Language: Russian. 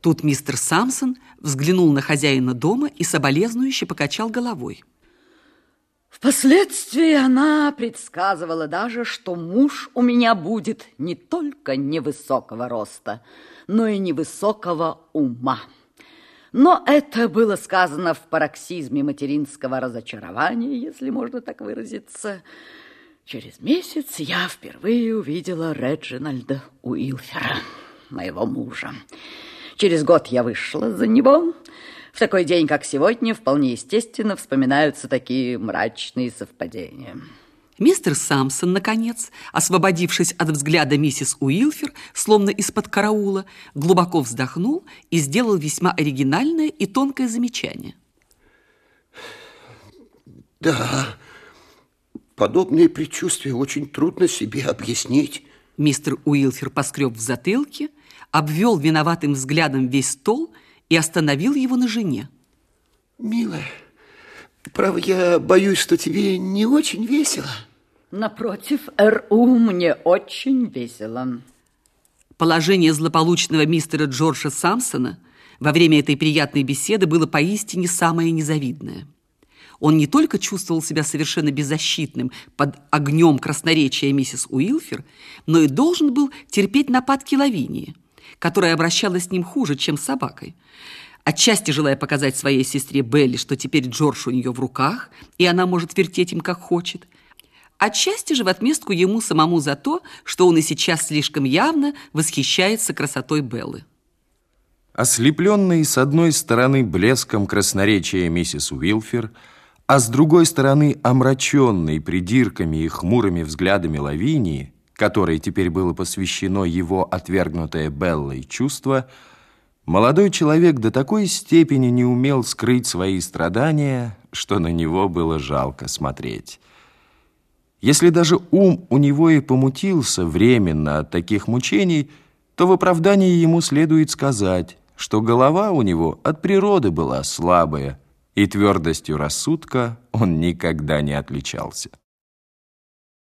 Тут мистер Самсон взглянул на хозяина дома и соболезнующе покачал головой. Впоследствии она предсказывала даже, что муж у меня будет не только невысокого роста, но и невысокого ума. Но это было сказано в пароксизме материнского разочарования, если можно так выразиться. Через месяц я впервые увидела Реджинальда Уилфера, моего мужа. Через год я вышла за него. В такой день, как сегодня, вполне естественно вспоминаются такие мрачные совпадения. Мистер Самсон, наконец, освободившись от взгляда миссис Уилфер, словно из-под караула, глубоко вздохнул и сделал весьма оригинальное и тонкое замечание. Да, подобные предчувствия очень трудно себе объяснить. Мистер Уилфер поскреб в затылке, обвел виноватым взглядом весь стол и остановил его на жене. Милая, право, я боюсь, что тебе не очень весело. Напротив, РУ мне очень весело. Положение злополучного мистера Джорджа Самсона во время этой приятной беседы было поистине самое незавидное. Он не только чувствовал себя совершенно беззащитным под огнем красноречия миссис Уилфер, но и должен был терпеть нападки Лавинии, которая обращалась с ним хуже, чем с собакой. Отчасти желая показать своей сестре Белли, что теперь Джордж у нее в руках, и она может вертеть им как хочет – Отчасти же в отместку ему самому за то, что он и сейчас слишком явно восхищается красотой Беллы. Ослепленный с одной стороны блеском красноречия миссис Уилфер, а с другой стороны омраченный придирками и хмурыми взглядами Лавинии, которой теперь было посвящено его отвергнутое Беллой чувство, молодой человек до такой степени не умел скрыть свои страдания, что на него было жалко смотреть. Если даже ум у него и помутился временно от таких мучений, то в оправдании ему следует сказать, что голова у него от природы была слабая, и твердостью рассудка он никогда не отличался.